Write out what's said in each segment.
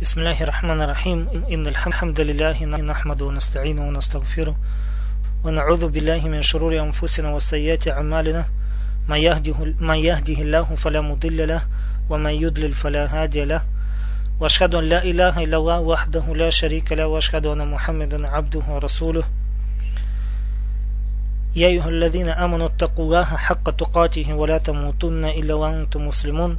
بسم الله الرحمن الرحيم إن الحمد لله نحمده ونستعينه ونستغفره ونعوذ بالله من شرور أنفسنا وسيئات أعمالنا من يهده, يهده الله فلا مضل له ومن يضلل فلا هادي له واشهد ان لا اله الا الله وحده لا شريك له واشهد ان محمدا عبده ورسوله يا ايها الذين امنوا اتقوا الله حق تقاته ولا تموتن الا وأنتم مسلمون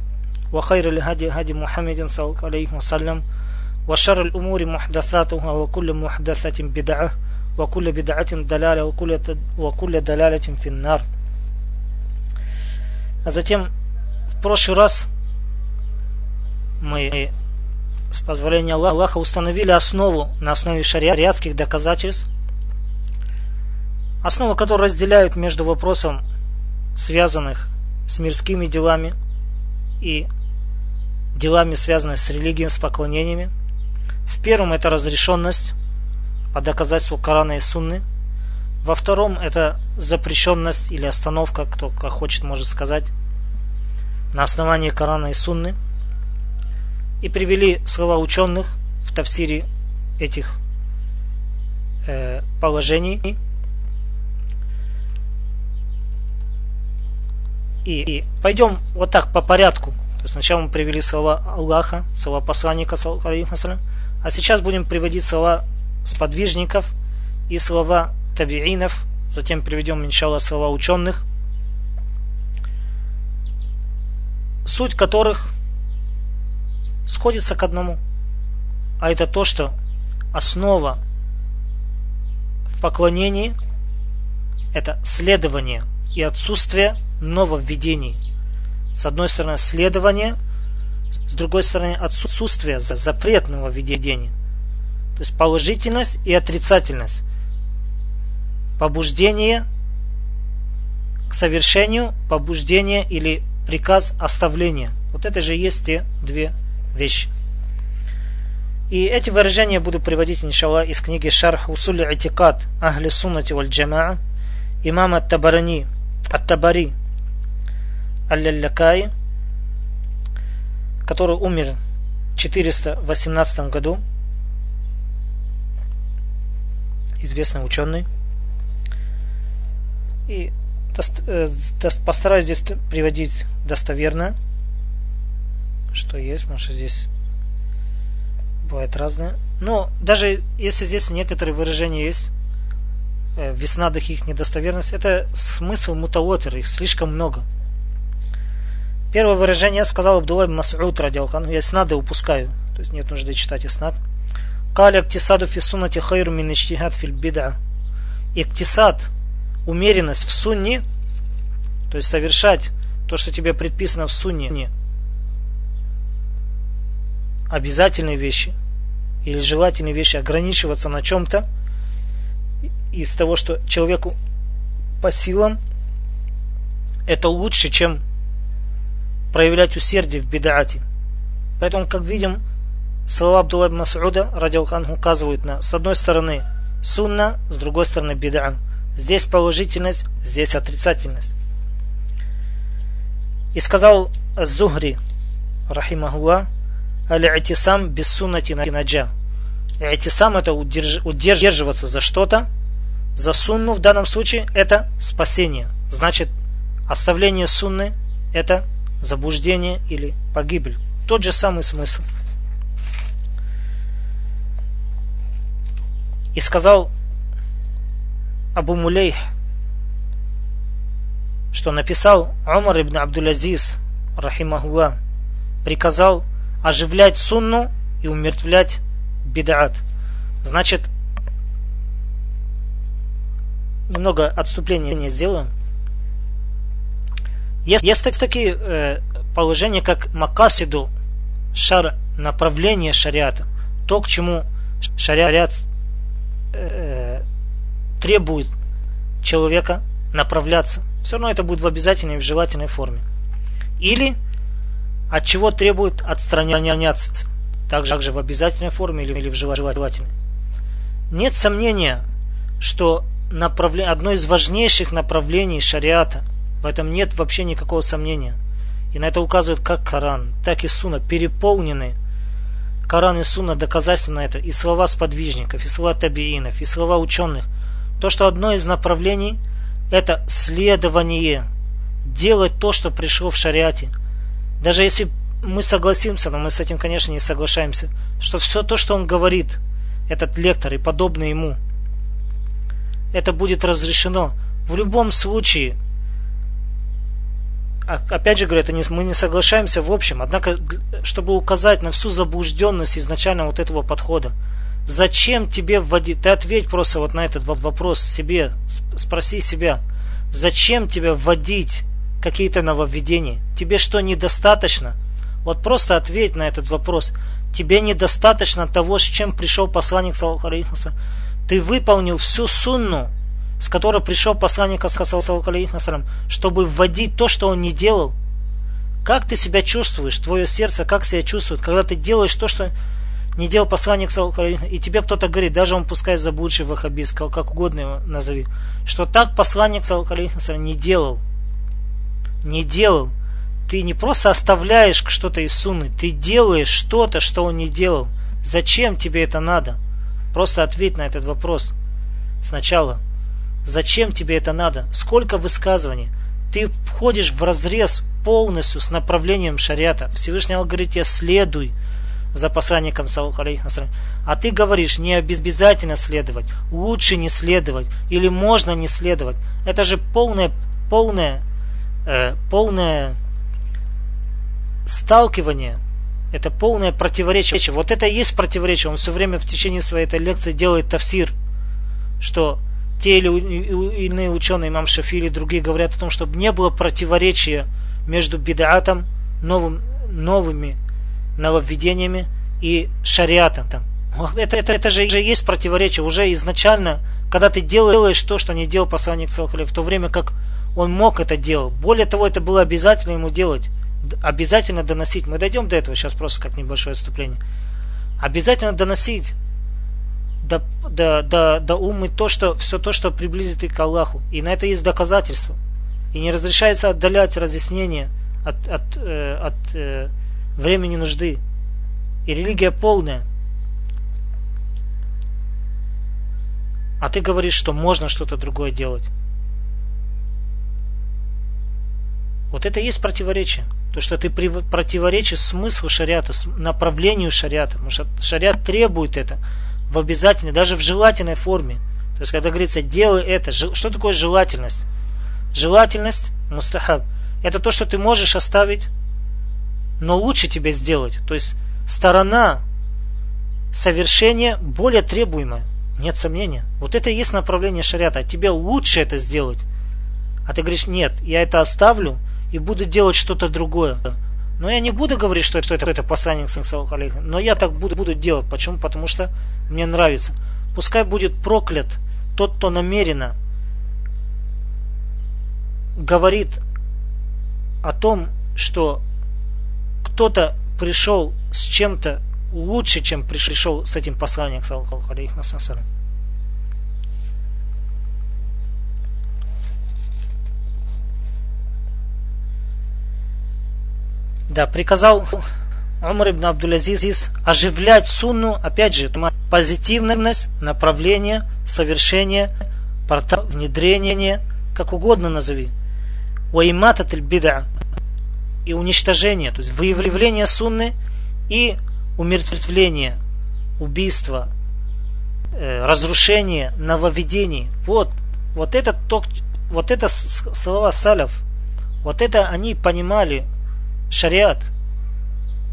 وخير الهدي هدي محمد صلى الله عليه وسلم وشر الأمور محدثاتها وكل محدثة بدعة وكل بدعة دلالة وكل, وكل دلالة في النار А затем в прошлый раз мы с позволения Аллаха установили основу на основе шариатских доказательств, основу которой разделяют между вопросом, связанных с мирскими делами и делами, связанными с религией, с поклонениями. В первом это разрешенность по доказательству Корана и Сунны. Во втором это запрещенность или остановка, кто как хочет может сказать, на основании Корана и Сунны – и привели слова ученых в тавсире этих э, положений. И, и пойдем вот так по порядку. То есть сначала мы привели слова Аллаха, слова посланника, а сейчас будем приводить слова сподвижников и слова табиинов, затем приведем, иншалла, слова ученых, суть которых сходится к одному. А это то, что основа в поклонении – это следование и отсутствие нововведений. С одной стороны, следование, с другой стороны, отсутствие запретного введения. То есть положительность и отрицательность. Побуждение к совершению, побуждение или приказ оставления. Вот это же есть те две вещи. И эти выражения буду приводить, иншалла, из книги Шарх Усуль Итикад Ахли Суннати Валь Джамаа имама Ат-Табарани Ат-Табари Аль-Лякай, который умер в 418 году, известный ученый. И э, постараюсь здесь приводить достоверно что есть, потому что здесь бывает разное. Но даже если здесь некоторые выражения есть, э, в их недостоверность, это смысл мутавотер, их слишком много. Первое выражение сказал Абдулла Мас'уд радиалхан, я иснады упускаю, то есть нет нужды читать иснад. Каля ктисаду фи суннати хайру мин ичтихад филь. Иктисад, умеренность в сунне, то есть совершать то, что тебе предписано в сунне, обязательные вещи или желательные вещи ограничиваться на чем-то из того, что человеку по силам, это лучше, чем проявлять усердие в бедаате. Поэтому, как видим, слова Абдулла Масуда, радиалханху, указывают на, с одной стороны, сунна, с другой стороны, беда. Здесь положительность, здесь отрицательность. И сказал Зухри, рахимахуллах, аль-атисам без суннати наджа. Атисам это удерж, удерживаться за что-то, за сунну в данном случае это спасение. Значит, оставление сунны это заблуждение или погибель. Тот же самый смысл. И сказал Абу Мулейх, что написал Умар ибн Абдул-Азиз, рахимахулlah, приказал оживлять сунну и умертвлять бидаат. Значит, немного отступления сделаем. Есть, есть такие э, положения, как макасиду шар, направление шариата. то, к чему шариат э, требует человека направляться, все равно это будет в обязательной и в желательной форме. Или от чего требует отстраняться, также в обязательной форме или в желательной. Нет сомнения, что направле... одно из важнейших направлений шариата, в этом нет вообще никакого сомнения. И на это указывает как Коран, так и Суна, переполнены Коран и Суна доказательства на это, и слова сподвижников, и слова табиинов, и слова ученых. То, что одно из направлений – это следование, делать то, что пришло в шариате. Даже если мы согласимся, но мы с этим, конечно, не соглашаемся, что все то, что он говорит – этот лектор и подобное ему. Это будет разрешено. В любом случае, опять же говорю, это не, мы не соглашаемся в общем, однако, чтобы указать на всю заблужденность изначально вот этого подхода, зачем тебе вводить, ты ответь просто вот на этот вопрос себе, спроси себя, зачем тебе вводить какие-то нововведения? Тебе что, недостаточно? Вот просто ответь на этот вопрос. Тебе недостаточно того, с чем пришел посланник Салахалейхаса. Ты выполнил всю сунну, с которой пришел посланник Салахалейхасалам, чтобы вводить то, что он не делал. Как ты себя чувствуешь, твое сердце, как себя чувствует, когда ты делаешь то, что не делал посланник и тебе кто-то говорит, даже он пускай заблудший ваххабист, как, угодно его назови, что так посланник не делал. Не делал ты не просто оставляешь что-то из сунны, ты делаешь что-то, что он не делал. Зачем тебе это надо? Просто ответь на этот вопрос. Сначала. Зачем тебе это надо? Сколько высказываний? Ты входишь в разрез полностью с направлением шариата. Всевышний говорит тебе, следуй за посланником, а ты говоришь, не обязательно следовать, лучше не следовать, или можно не следовать. Это же полное, полное, э, полное сталкивание – это полное противоречие. Вот это и есть противоречие. Он все время в течение своей этой лекции делает тафсир, что те или иные ученые, имам Шафи или другие говорят о том, чтобы не было противоречия между бидаатом, новым, новыми нововведениями и шариатом. Это, это, это же, же есть противоречие. Уже изначально, когда ты делаешь то, что не делал посланник Салхали, в то время как он мог это делать. Более того, это было обязательно ему делать обязательно доносить, мы дойдем до этого сейчас просто как небольшое отступление, обязательно доносить до, до, до, до умы то, что, все то, что приблизит их к Аллаху. И на это есть доказательства. И не разрешается отдалять разъяснение от, от, э, от э, времени нужды. И религия полная. А ты говоришь, что можно что-то другое делать. Вот это и есть противоречие. То, что ты противоречишь смыслу шариата, направлению шариата. Потому что шариат требует это в обязательной, даже в желательной форме. То есть, когда говорится, делай это, что такое желательность? Желательность, мустахаб, это то, что ты можешь оставить, но лучше тебе сделать. То есть, сторона совершения более требуемая. Нет сомнения. Вот это и есть направление шариата. Тебе лучше это сделать. А ты говоришь, нет, я это оставлю, и буду делать что-то другое. Но я не буду говорить, что, что это, это посланник Сансалхалейха. Но я так буду, буду делать. Почему? Потому что мне нравится. Пускай будет проклят тот, кто намеренно говорит о том, что кто-то пришел с чем-то лучше, чем пришел с этим посланником, саллаху алейхи Да, приказал Умар ибн Абдулязиз оживлять сунну, опять же, позитивность, направление, совершение, порта, внедрение, как угодно назови. Уайматат бида и уничтожение, то есть выявление сунны и умертвление, убийство, э, разрушение, нововведений. Вот, вот это, вот это слова салев, вот это они понимали шариат,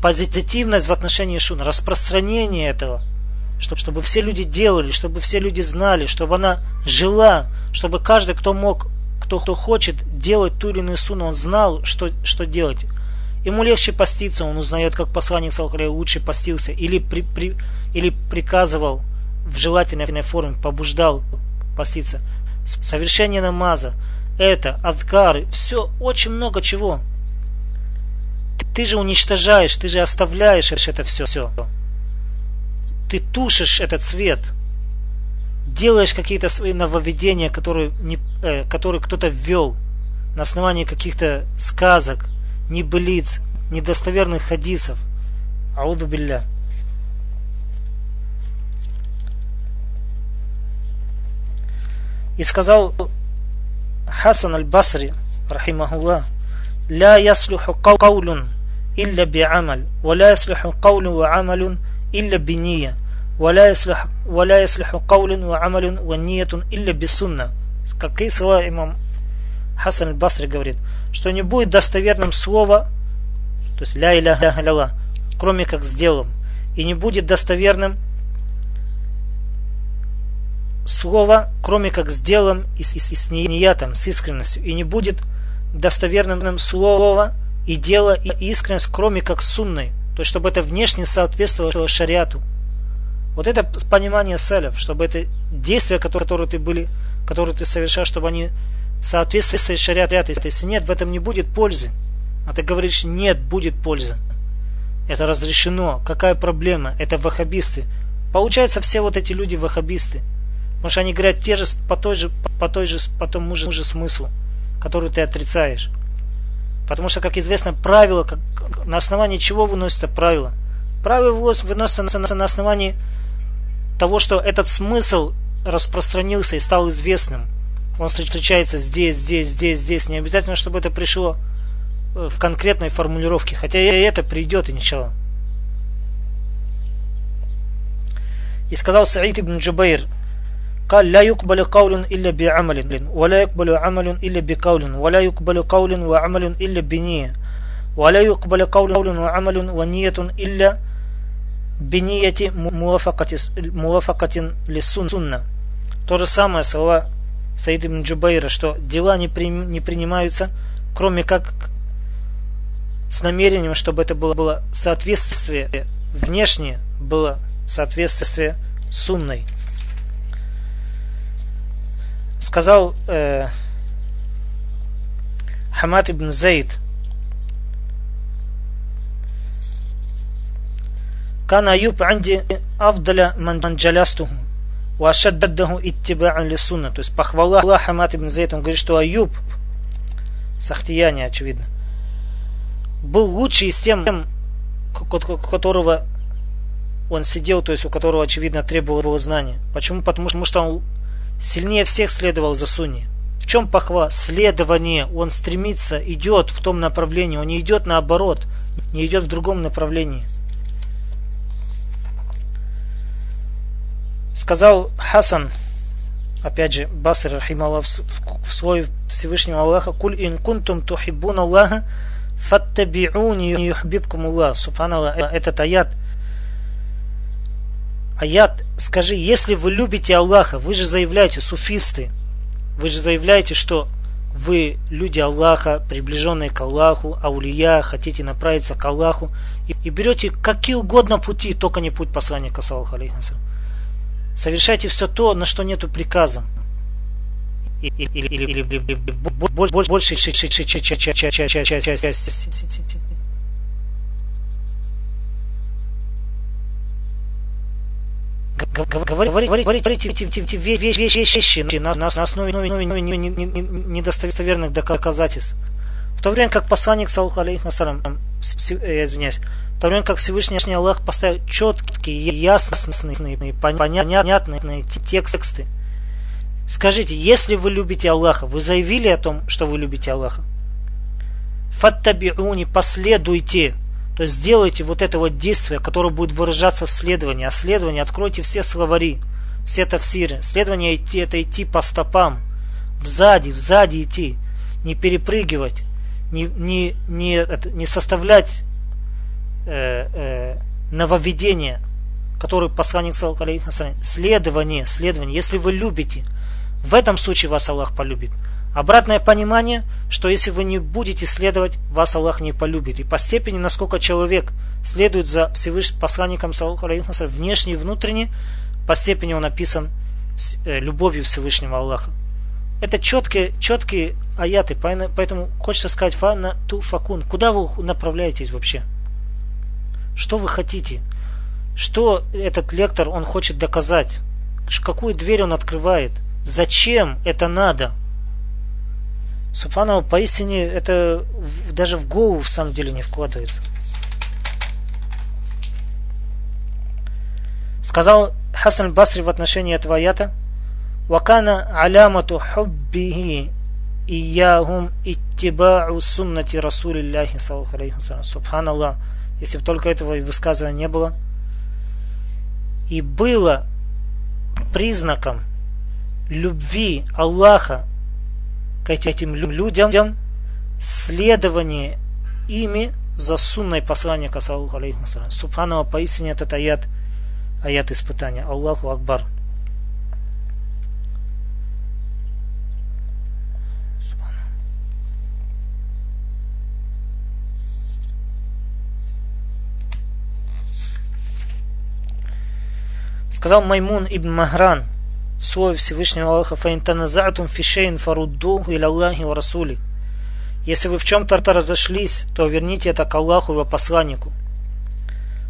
позитивность в отношении шуна, распространение этого, чтобы, чтобы все люди делали, чтобы все люди знали, чтобы она жила, чтобы каждый, кто мог, кто, кто хочет делать ту или иную суну, он знал, что, что делать. Ему легче поститься, он узнает, как посланник Салхаля лучше постился, или, при, при, или приказывал в желательной форме, побуждал поститься. Совершение намаза, это, адкары, все, очень много чего. Ты же уничтожаешь, ты же оставляешь это все. все. Ты тушишь этот цвет. Делаешь какие-то свои нововведения, которые, не, э, которые кто-то ввел на основании каких-то сказок, небылиц, недостоверных хадисов. Ауду билля. И сказал Хасан аль-Басри, рахимахуллах, لا يصلح قول إلا بعمل ولا يصلح قول وعمل إلا بنية ولا يصلح ولا يصلح قول وعمل ونية إلا بسنة какие слова имам Хасан аль-Басри говорит, что не будет достоверным слово, то есть ля иля ля кроме как с делом, и не будет достоверным слово, кроме как с делом и с, и с, и с ниятом, с искренностью, и не будет достоверным слово и дело и искренность, кроме как сунной, то есть чтобы это внешне соответствовало шариату. Вот это понимание селев, чтобы это действия, которые, которые ты были, которые ты совершал, чтобы они соответствовали шариату. Если нет, в этом не будет пользы. А ты говоришь, нет, будет польза. Это разрешено. Какая проблема? Это ваххабисты. Получается, все вот эти люди ваххабисты. Потому что они говорят те же, по той же, по той же, по тому же, же смыслу, который ты отрицаешь. Потому что, как известно, правило, как, на основании чего выносится правило? Правило выносится на, на основании того, что этот смысл распространился и стал известным. Он встречается здесь, здесь, здесь, здесь. Не обязательно, чтобы это пришло э, в конкретной формулировке. Хотя и это придет, и ничего. И сказал Саид ибн Джубайр, قال لا يقبل قول إلا بعمل ولا يقبل عمل إلا بقول ولا يقبل قول وعمل إلا بنية ولا يقبل قول وعمل ونية إلا بنية موافقة, موافقة للسنة То же самое слова Саид ибн Джубайра, что дела не, при, не принимаются, кроме как с намерением, чтобы это было, было соответствие, внешнее было соответствие сунной. Сказал э, Хамад ибн Зейд, كان أيوب عندي أفضل من جلسته وأشدده اتباعا للسنة то есть похвала Аллах Хамад ибн Зейд он говорит что Аюб Сахтияне очевидно был лучший из тем которого он сидел, то есть у которого, очевидно, требовало знания. Почему? Потому что он сильнее всех следовал за Сунни. В чем похва? Следование. Он стремится, идет в том направлении. Он не идет наоборот, не идет в другом направлении. Сказал Хасан, опять же, Баср Рахималлах в свой Всевышнего Аллаха, «Куль ин кунтум тухиббун Аллаха, фаттаби'уни юхбибкум Аллах». Субханаллах, этот аят – Аят, скажи, если вы любите Аллаха, вы же заявляете, суфисты, вы же заявляете, что вы люди Аллаха, приближенные к Аллаху, аулия, хотите направиться к Аллаху, и, и берете какие угодно пути, только не путь посланника, саллаху алейхи Совершайте все то, на что нету приказа. Или, или, или, или, или, или больше говорить, говорить, говорить вещи на, основе недостоверных доказательств. В то время как посланник, я извиняюсь, в то время как Всевышний Аллах поставил четкие, ясные, понятные тексты. Скажите, если вы любите Аллаха, вы заявили о том, что вы любите Аллаха? Фаттабиуни, последуйте то сделайте вот это вот действие, которое будет выражаться в следовании. А следование откройте все словари, все тафсиры. Следование идти, это идти по стопам. Взади, взади идти. Не перепрыгивать. Не, не, не, не составлять э, э, нововведения, которые посланник следование, следование. Если вы любите, в этом случае вас Аллах полюбит. Обратное понимание, что если вы не будете следовать, вас Аллах не полюбит. И по степени, насколько человек следует за Всевышним посланником, внешне и внутренне, по степени он описан э, любовью Всевышнего Аллаха. Это четкие, четкие аяты, поэтому хочется сказать фана ту факун. Куда вы направляетесь вообще? Что вы хотите? Что этот лектор, он хочет доказать? Какую дверь он открывает? Зачем это надо? Субханова, поистине, это даже в голову в самом деле не вкладывается. Сказал Хасан Басри в отношении этого аята, «Вакана алямату хуббихи иягум иттиба'у суннати Расулиллахи Субханаллах, если бы только этого высказывания не было. И было признаком любви Аллаха к этим людям следование ими за сунной посланника саллаху алейхи Субханова поистине этот аят аят испытания. Аллаху Акбар. Сказал Маймун ибн Махран, слово Всевышнего Аллаха, «Фаин таназатум фишейн фаруддуху иля Аллахи ва Расули». Если вы в чем-то разошлись, то верните это к Аллаху и его посланнику.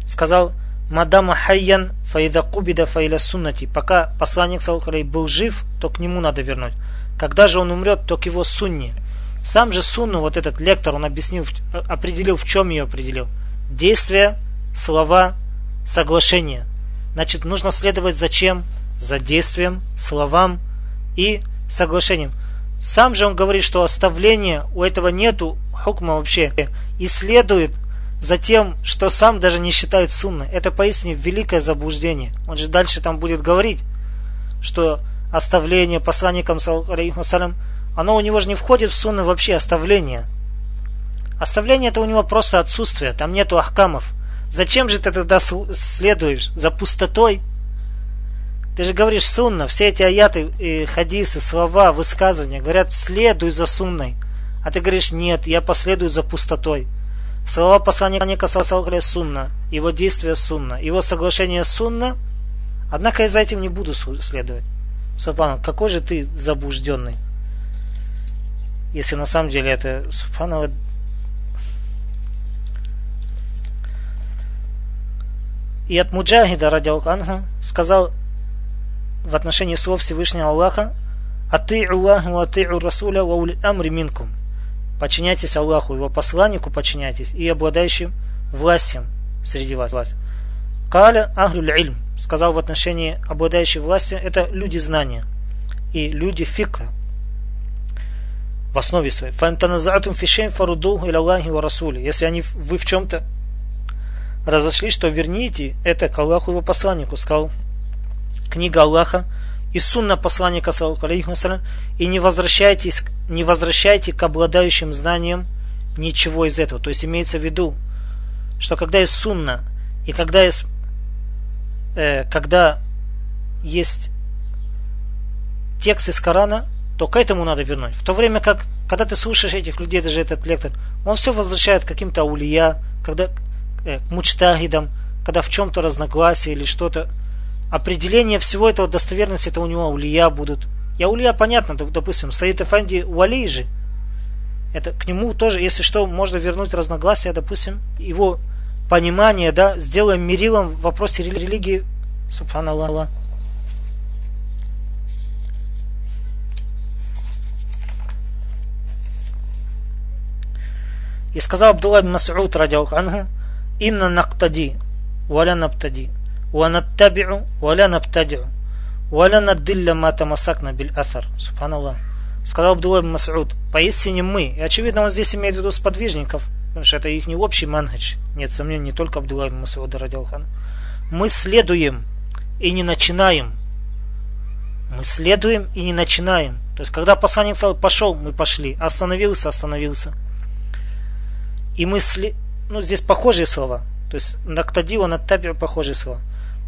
Сказал Мадама Хайян Фаида Кубида Суннати. Пока посланник Салхарей был жив, то к нему надо вернуть. Когда же он умрет, то к его сунне. Сам же сунну, вот этот лектор, он объяснил, определил, в чем ее определил. Действия, слова, соглашение. Значит, нужно следовать за чем? За действием, словам и соглашением. Сам же он говорит, что оставления у этого нету хукма вообще. И следует за тем, что сам даже не считает сунной. Это поистине великое заблуждение. Он же дальше там будет говорить, что оставление посланникам, салям, оно у него же не входит в сунны вообще, оставление. Оставление это у него просто отсутствие, там нету ахкамов. Зачем же ты тогда следуешь? За пустотой? Ты же говоришь сунна, все эти аяты, и хадисы, слова, высказывания говорят, следуй за сунной. А ты говоришь, нет, я последую за пустотой. Слова посланника Салсалхаля сунна, его действия сунна, его соглашение сунна, однако я за этим не буду следовать. Субхану, какой же ты заблужденный. Если на самом деле это Субхану И от Муджахида, ради Аллаха, сказал в отношении слов Всевышнего Аллаха «Ати'у Аллаху ати'у Расуля ва ули амри минкум». Подчиняйтесь Аллаху, его посланнику подчиняйтесь и обладающим властью среди вас. Каля Ахлюль Ильм сказал в отношении обладающих властью, это люди знания и люди фикха в основе своей. فإن تنازعتم في شيء فردوه إلى الله والرسول. Если они, вы в чем-то разошлись, что верните это к Аллаху его посланнику, сказал книга Аллаха и сунна посланника и не возвращайтесь, не возвращайте к обладающим знаниям ничего из этого. То есть имеется в виду, что когда есть сунна и когда есть, э, когда есть текст из Корана, то к этому надо вернуть. В то время как, когда ты слушаешь этих людей, даже этот лектор, он все возвращает к каким-то аулия, когда, э, к мучтагидам, когда в чем-то разногласие или что-то определение всего этого достоверности, это у него улия будут. Я улия понятно, допустим, Саид Эфанди Уали же. Это к нему тоже, если что, можно вернуть разногласия, допустим, его понимание, да, сделаем мерилом в вопросе религии. Субханаллах. И сказал Абдулла бин Мас'уд радиаллаху анху, «Инна нактади, валя наптади». ونتبع ولا نبتدع ولا ندل ما تمسكنا بالأثر سبحان الله сказал Абдулла ибн Мас'уд поистине мы и очевидно он здесь имеет в виду сподвижников потому что это их не общий манхадж нет сомнений не только Абдулла ибн Мас'уд радиалхан мы следуем и не начинаем мы следуем и не начинаем то есть когда посланник пошел мы пошли остановился остановился и мы сли... ну здесь похожие слова то есть нактадива наттаби похожие слова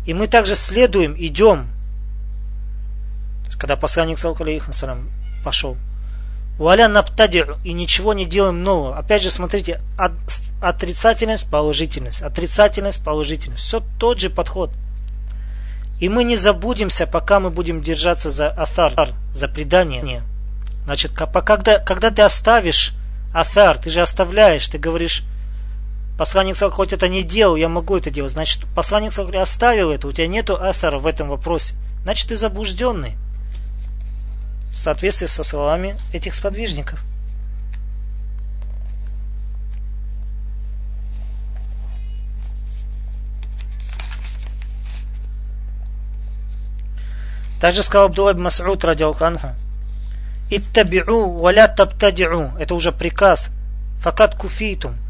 и мы также следуем, идем. Когда посланник Салкалейхасалам пошел. Валя наптади'у и ничего не делаем нового. Опять же, смотрите, от, отрицательность, положительность, отрицательность, положительность. Все тот же подход. И мы не забудемся, пока мы будем держаться за атар, за предание. Значит, когда, когда ты оставишь атар, ты же оставляешь, ты говоришь, посланник сказал, хоть это не делал, я могу это делать. Значит, посланник сказал, оставил это, у тебя нету атара в этом вопросе. Значит, ты заблужденный в соответствии со словами этих сподвижников. Также сказал Абдулла ибн Мас'уд радиалханха. Иттаби'у валя табтади'у. Это уже приказ. Факат куфитум.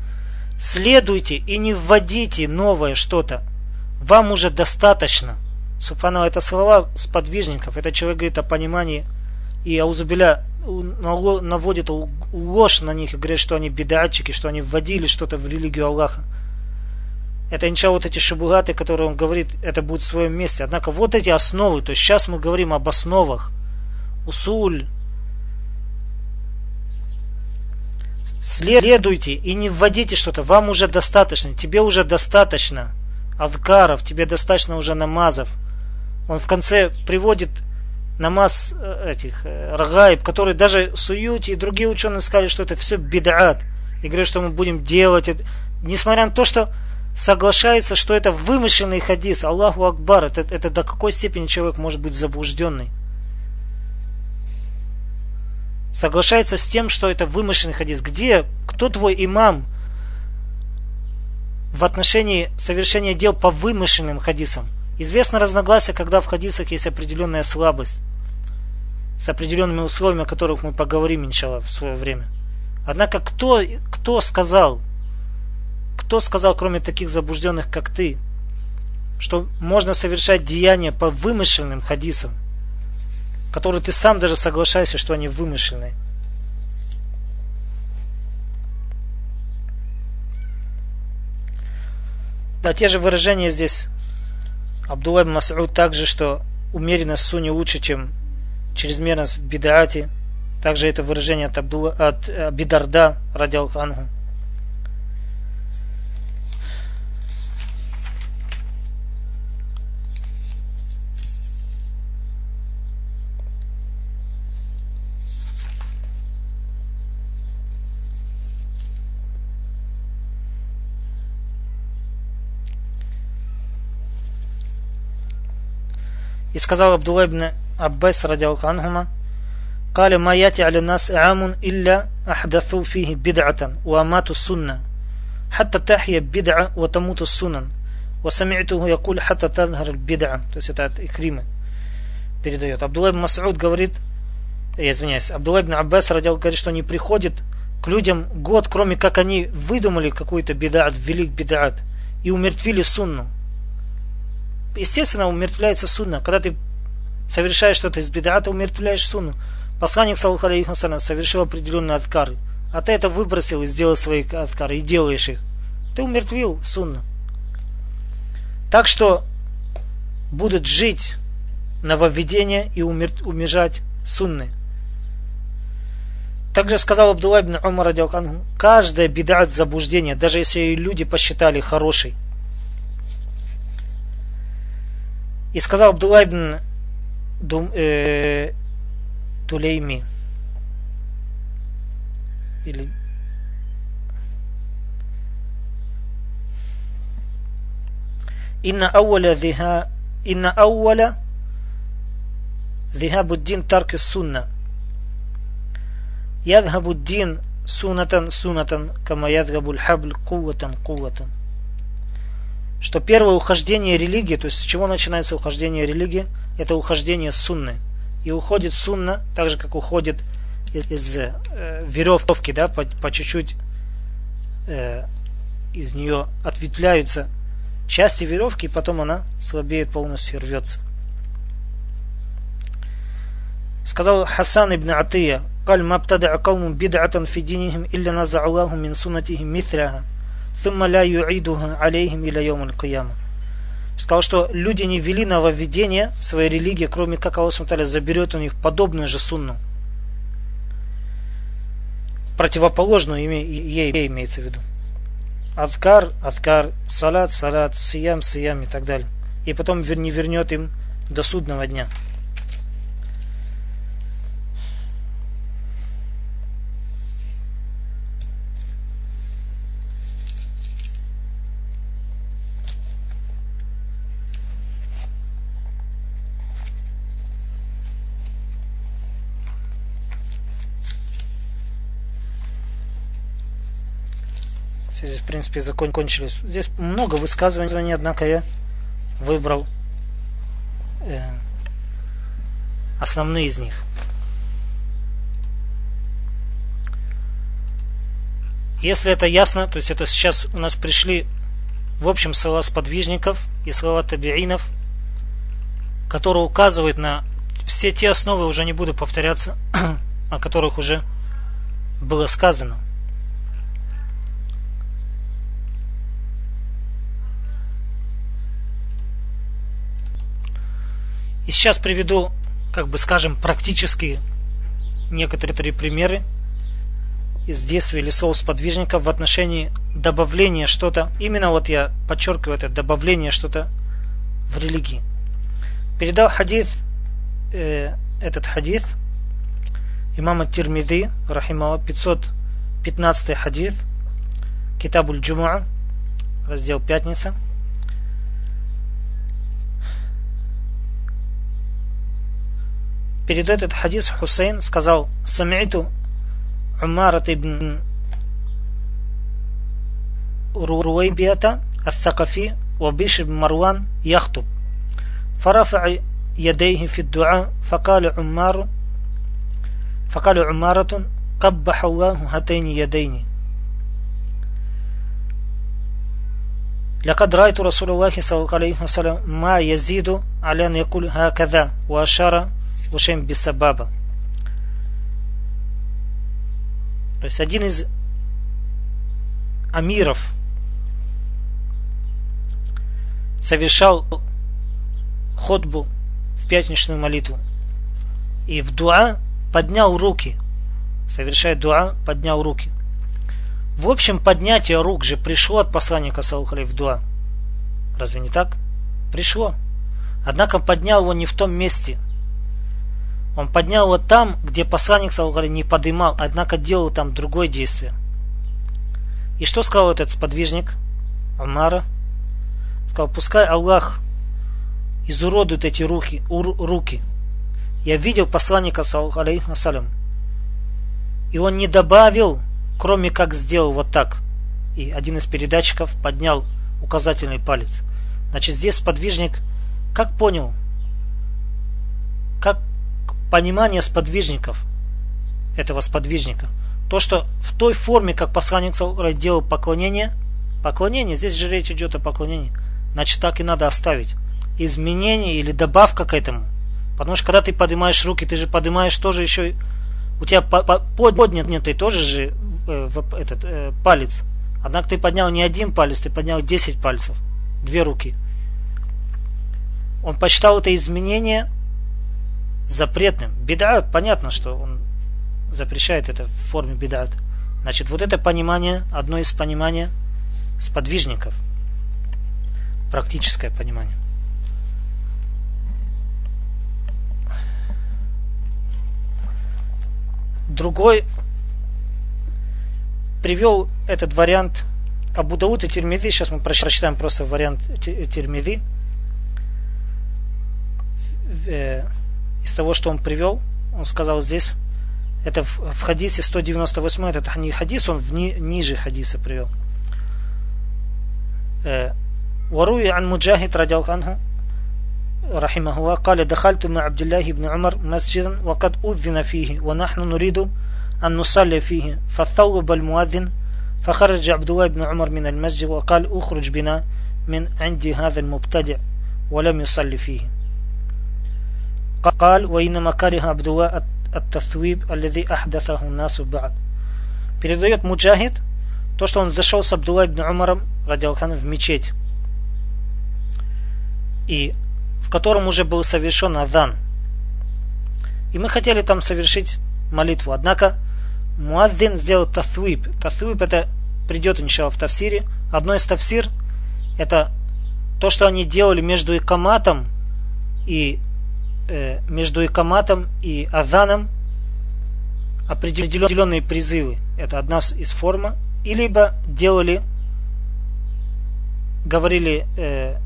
Следуйте и не вводите новое что-то. Вам уже достаточно. Субхану, это слова сподвижников. Это человек говорит о понимании и Аузубиля наводит ложь на них и говорит, что они бедатчики, что они вводили что-то в религию Аллаха. Это инча вот эти шабугаты, которые он говорит, это будет в своем месте. Однако вот эти основы, то есть сейчас мы говорим об основах. Усуль. Следуйте и не вводите что-то. Вам уже достаточно. Тебе уже достаточно авкаров, тебе достаточно уже намазов. Он в конце приводит намаз э, этих э, рагаиб, которые даже Суюти и другие ученые сказали, что это все бедаат. И говорят, что мы будем делать это. Несмотря на то, что соглашается, что это вымышленный хадис, Аллаху Акбар, это, это до какой степени человек может быть заблужденный. Соглашается с тем, что это вымышленный хадис. Где, кто твой имам в отношении совершения дел по вымышленным хадисам? Известно разногласие, когда в хадисах есть определенная слабость с определенными условиями, о которых мы поговорим, иншалла, в свое время. Однако кто, кто сказал, кто сказал, кроме таких заблужденных, как ты, что можно совершать деяния по вымышленным хадисам, которые ты сам даже соглашаешься, что они вымышленные? Да, те же выражения здесь Абдулла Мас'уд также, что умеренность в суне лучше, чем чрезмерность в бидаате. Также это выражение от, Абдулла, от э, Бидарда, радиал Ангу. И сказал Абдулла ибн Аббас радиаллаху анхума, قال ما يأتي على الناس عام إلا أحدثوا فيه بدعة وأماتوا السنة حتى تحيا بدعة وتموت السنن وسمعته يقول حتى تظهر البدعة то есть это от Икрима передает Абдулла ибн Мас'уд говорит я извиняюсь Абдулла ибн Аббас радиал говорит что не приходит к людям год кроме как они выдумали какой-то бедаат ввели бедаат и умертвили сунну естественно умертвляется сунна когда ты совершаешь что-то из беда, ты умертвляешь сунну. Посланник Саллаху алейхи совершил определенные откары. А ты это выбросил и сделал свои откары, и делаешь их. Ты умертвил сунну. Так что будут жить нововведения и умер, умежать сунны. Также сказал Абдулла ибн Умар радиалхану, каждая беда от заблуждения, даже если люди посчитали хорошей. И сказал Абдулла ибн Дум, э, Тулейми. Или إن أول ذها إن أول ذهاب الدين ترك السنة يذهب الدين سنة سنة كما يذهب الحبل قوة قوة что первое ухождение религии, то есть с чего начинается ухождение религии, это ухождение сунны. И уходит сунна, так же как уходит из, из э, веревки, да, по, чуть-чуть э, из нее ответвляются части веревки, и потом она слабеет полностью и рвется. Сказал Хасан ибн Атия, «Каль мабтада'а кауму бид'атан фи динихим, илля наза'улаху мин суннатихим митряха». «Сумма ля юидуха алейхим иля йомаль кияма». Сказал, что люди не ввели нововведение своей религии, кроме как Аллах Субтитры заберет у них подобную же сунну. Противоположную име, ей имеется в виду. Азкар, Азкар, Салат, Салат, Сиям, Сиям и так далее. И потом не вернет им до судного дня. Принципе, закончились. Здесь много высказываний, однако я выбрал э, основные из них. Если это ясно, то есть это сейчас у нас пришли в общем слова сподвижников и слова табиинов, которые указывают на все те основы, уже не буду повторяться, о которых уже было сказано – И сейчас приведу, как бы скажем, практически некоторые примеры из действий лесов сподвижников в отношении добавления что-то. Именно вот я подчеркиваю это, добавление что-то в религии. Передал хадис, э, этот хадис имама Тирмиды, рахимава, 515 хадис, Китабуль Джумуа, раздел Пятница, перед этот хадис Хусейн сказал «Самиту Умарат ибн Руайбията الثقفي وبشر بن مروان يخطب فرفع يديه في الدعاء فقال عمار فقال عمارة قبح الله هاتين يدين لقد رأيت رسول الله صلى الله عليه وسلم ما يزيد على أن يقول هكذا وأشار Ушем Бисабаба. То есть один из амиров совершал ходбу в пятничную молитву и в дуа поднял руки. Совершая дуа, поднял руки. В общем, поднятие рук же пришло от посланника Салухали в дуа. Разве не так? Пришло. Однако поднял его не в том месте – он поднял его там, где посланник Саллаху не подымал, однако делал там другое действие. И что сказал этот сподвижник Амара? Сказал, пускай Аллах изуродует эти руки, ур, руки. Я видел посланника Саллаху и он не добавил, кроме как сделал вот так. И один из передатчиков поднял указательный палец. Значит, здесь сподвижник как понял, как понимание сподвижников, этого сподвижника. То, что в той форме, как посланник делал поклонение, поклонение, здесь же речь идет о поклонении, значит так и надо оставить. Изменение или добавка к этому. Потому что когда ты поднимаешь руки, ты же поднимаешь тоже еще, у тебя поднятый тоже же э, этот э, палец. Однако ты поднял не один палец, ты поднял 10 пальцев, две руки. Он посчитал это изменение запретным. Бедат, понятно, что он запрещает это в форме бедат. Значит, вот это понимание, одно из понимания сподвижников. Практическое понимание. Другой привел этот вариант Абу Дауд и Тирмизи. Сейчас мы прочитаем просто вариант Тирмизи. Э, из того, что он привел, он сказал здесь, это в, в хадисе 198, это не хадис, он в ни, ниже хадиса привел. وروي عن مجاهد رضي الله عنه رحمه الله قال دخلت مع عبد الله بن عمر مسجدا وقد أذن فيه ونحن نريد أن نصلي فيه فثوب المؤذن فخرج عبد الله بن عمر من المسجد وقال اخرج بنا من عند هذا المبتدع ولم يصلي فيه قال وإنما كره عبد الله التثويب الذي أحدثه الناس بعد передает Муджахид то, что он зашел с Абдулла ибн Умаром радиалханом в мечеть и в котором уже был совершен азан. И мы хотели там совершить молитву. Однако Муаддин сделал таthwib. Таthwib это придет, иншалла, в тафсире. Одно из тафсир это то, что они делали между икаматом и э, между икаматом и азаном определенные призывы. Это одна из форм. И либо делали, говорили э,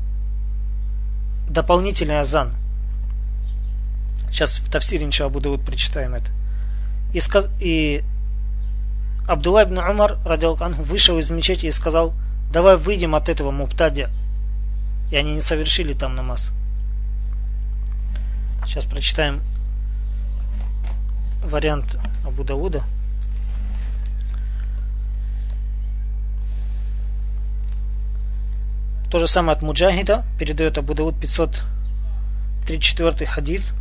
дополнительный азан. Сейчас в Тавсире, буду прочитаем это. И, сказ... и Абдулла ибн Умар анху, вышел из мечети и сказал, давай выйдем от этого муптадя. И они не совершили там намаз. Сейчас прочитаем вариант Абу Дауда. То же самое от Муджахида передает Абу Дауд 534 хадис.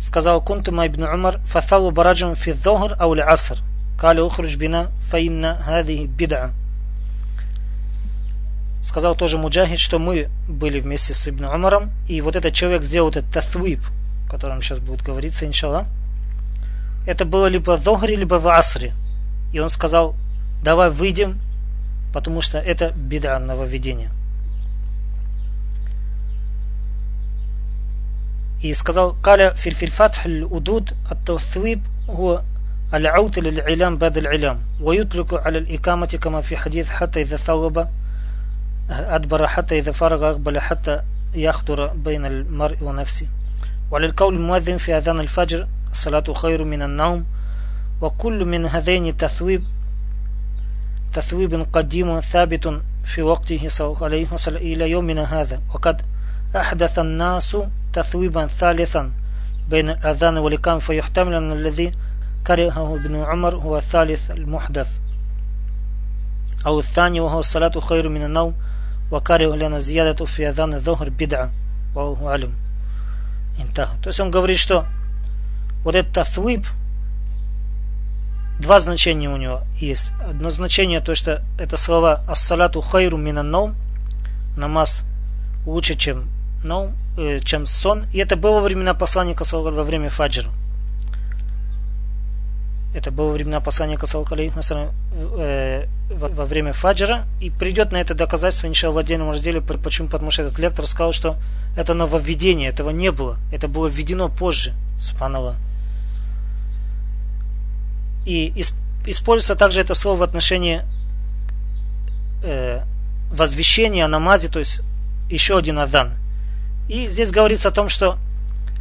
Сказал Кунту ибн Умар фасалу бараджам фи зохр ау ли аср. Кали ухруж бина фаинна хадихи бид'a Сказал тоже Муджахид, что мы были вместе с Ибн Умаром, и вот этот человек сделал этот таthwib, о котором сейчас будет говориться, иншаллах. Это было либо в Зохре, либо в Асре. И он сказал, давай выйдем потому что это беда нововведения. И сказал, قال في في الفتح الأدود التثويب هو العود للعلام بعد العلام ويطلق على الإقامة كما في حديث حتى إذا ثوب أدبر حتى إذا فرغ أقبل حتى يخطر بين المرء ونفسه. وعلى القول المؤذن في أذان الفجر الصلاة خير من النوم وكل من هذين التثويب تثويب قديم ثابت في وقته صلى الله عليه وسلم إلى يومنا هذا. وقد أحدث الناس تثويبا ثالثا بين الأذان والإقام فيحتمل أن الذي كرهه ابن عمر هو الثالث المحدث. أو الثاني وهو الصلاة خير من النوم. وكره لنا زيادة في أذان الظهر بدعة والله أعلم انتهى то есть он говорит что вот этот таthwib два значения у него есть. Одно значение, то что это слова ассалату хайру минанном, намаз лучше, чем ном, э, чем сон. И это было во времена посланника во время фаджра. Это было во времена посланника э, во время фаджра. И придет на это доказательство, иншалла, в отдельном разделе. Почему? Потому что этот лектор сказал, что это нововведение, этого не было. Это было введено позже. Субханаллах. И используется также это слово в отношении э, возвещения о то есть еще один адан. И здесь говорится о том, что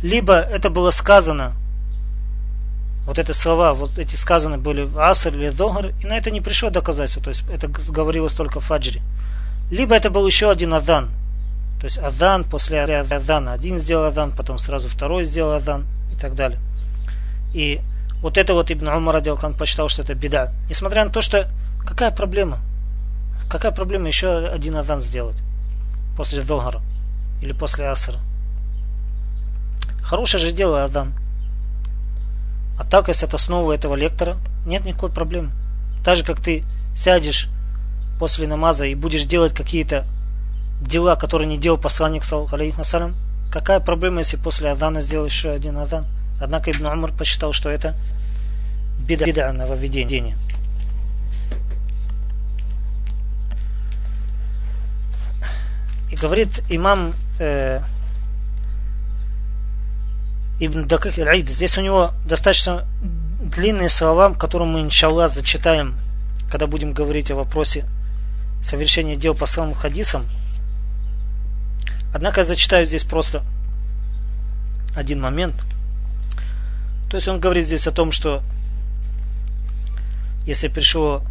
либо это было сказано, вот эти слова, вот эти сказаны были Аср или Догар, и на это не пришло доказательство, то есть это говорилось только в Фаджре. Либо это был еще один адан, то есть адан после адана. Один сделал адан, потом сразу второй сделал адан и так далее. И вот это вот Ибн Умар Радиалхан посчитал, что это беда. Несмотря на то, что какая проблема? Какая проблема еще один азан сделать? После Догара или после Асра? Хорошее же дело азан. А так, если это снова этого лектора, нет никакой проблемы. Так же, как ты сядешь после намаза и будешь делать какие-то дела, которые не делал посланник, саллаху какая проблема, если после Адана сделаешь еще один Адан? Однако Ибн Умар посчитал, что это беда, беда нововведение. И говорит имам э, Ибн Даких Аль-Аид, здесь у него достаточно длинные слова, которые мы, иншаллах, зачитаем, когда будем говорить о вопросе совершения дел по самым хадисам. Однако я зачитаю здесь просто один момент – то есть он говорит здесь о том, что если пришло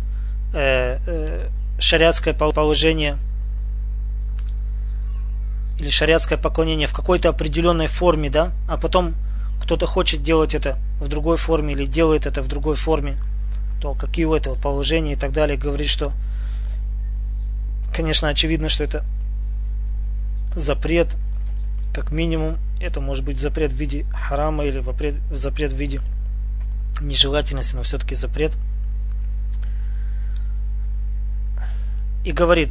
э, э, шариатское положение или шариатское поклонение в какой-то определенной форме, да, а потом кто-то хочет делать это в другой форме или делает это в другой форме, то какие у этого положения и так далее, говорит, что конечно очевидно, что это запрет как минимум это может быть запрет в виде харама или запрет, запрет в виде нежелательности, но все-таки запрет. И говорит,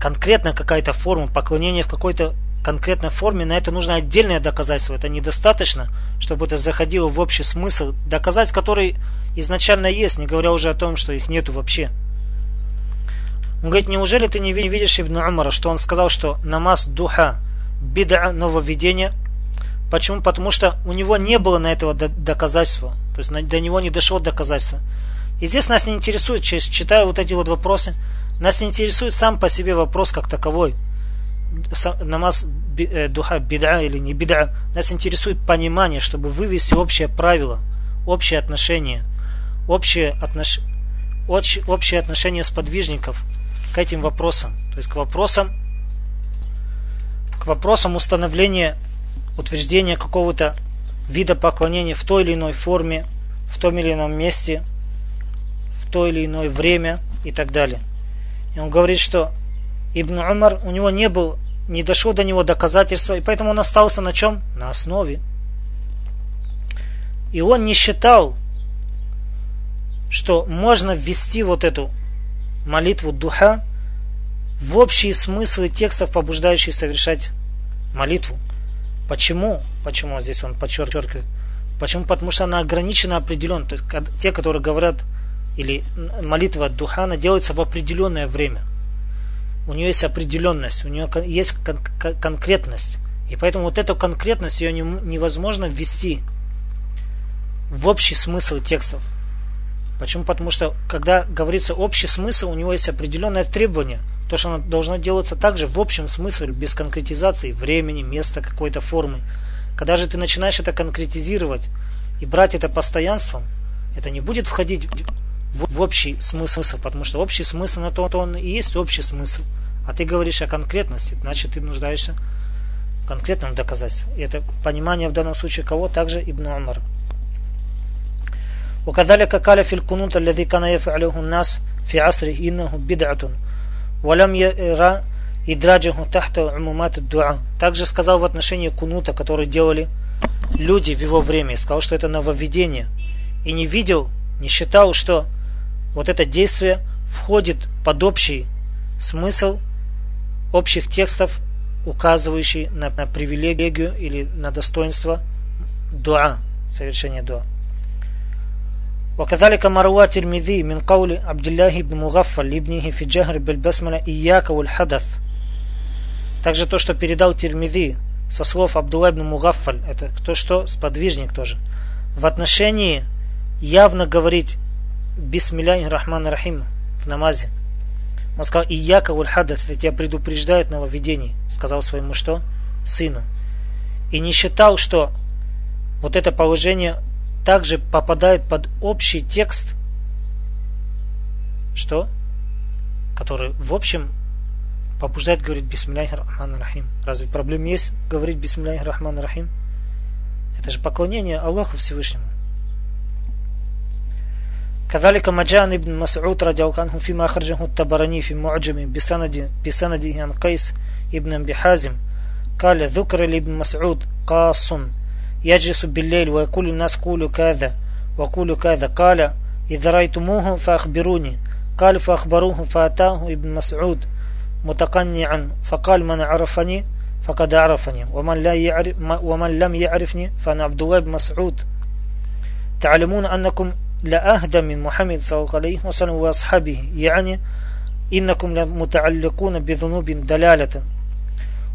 конкретно какая-то форма поклонения в какой-то конкретной форме, на это нужно отдельное доказательство. Это недостаточно, чтобы это заходило в общий смысл. Доказать, который изначально есть, не говоря уже о том, что их нету вообще. Он говорит, неужели ты не видишь Ибн Умара, что он сказал, что намаз духа, бида, нововведение? Почему? Потому что у него не было на этого доказательства. То есть до него не дошло доказательства. И здесь нас не интересует, читая вот эти вот вопросы, нас интересует сам по себе вопрос как таковой. Намаз э, духа бида или не бида. Нас интересует понимание, чтобы вывести общее правило, общее отношение, общее, отнош... общее отношение сподвижников к этим вопросам. То есть к вопросам к вопросам установления утверждения какого-то вида поклонения в той или иной форме, в том или ином месте, в то или иное время и так далее. И он говорит, что Ибн Умар, у него не был, не дошло до него доказательства, и поэтому он остался на чем? На основе. И он не считал, что можно ввести вот эту молитву духа в общие смыслы текстов, побуждающих совершать молитву. Почему? Почему здесь он подчеркивает? Почему? Потому что она ограничена определенно. То есть те, которые говорят, или молитва Духана делается в определенное время. У нее есть определенность, у нее есть кон конкретность. И поэтому вот эту конкретность ее невозможно ввести в общий смысл текстов. Почему? Потому что когда говорится общий смысл, у него есть определенное требование – то, что оно должно делаться также в общем смысле, без конкретизации времени, места, какой-то формы. Когда же ты начинаешь это конкретизировать и брать это постоянством, это не будет входить в, в общий смысл, потому что общий смысл на то, то он и есть общий смысл. А ты говоришь о конкретности, значит ты нуждаешься в конкретном доказательстве. И это понимание в данном случае кого? Также Ибн Умар. وكذلك قال في القنوت الذي كان يفعله الناس في عصره إنه بدعة Валям яра идраджаху тахта умумат дуа. Также сказал в отношении кунута, который делали люди в его время. Сказал, что это нововведение. И не видел, не считал, что вот это действие входит под общий смысл общих текстов, указывающий на, на привилегию или на достоинство дуа, совершения дуа. وكذلك مروى الترمذي من قول عبد الله بن مغفل لابنه في الجهر بالبسملة إياك والحدث Также то, что передал Тирмизи со слов Абдулла ибн Мугаффаль, это то, что сподвижник тоже, в отношении явно говорить Бисмилляхи Рахман Рахим в намазе. Он сказал, и Яков хадас, это тебя предупреждает нововведение, сказал своему что? Сыну. И не считал, что вот это положение также попадает под общий текст, что? Который в общем побуждает говорить Бисмилляхи Рахман Рахим. Разве проблем есть говорить Бисмилляхи Рахман Рахим? Это же поклонение Аллаху Всевышнему. كذلك مجان ابن مسعود رضي الله عنه فيما أخرجه التبراني في معجم بسند بسنده عن قيس ابن أبي حازم. قال ذكر لابن مسعود قاص يجلس بالليل ويقول الناس قولوا كذا وقولوا كذا قال إذا رأيتموه فأخبروني قال فأخبروه فأتاه ابن مسعود متقنعا. فقال من عرفني؟ فقد عرفني ومن, لا يعرف ومن لم يعرفني؟ فأنا عبد الله بن مسعود تعلمون أنكم لأهدى من محمد صلى الله عليه وسلم وأصحابه. يعني إنكم لمتعلقون بذنوب دلالة.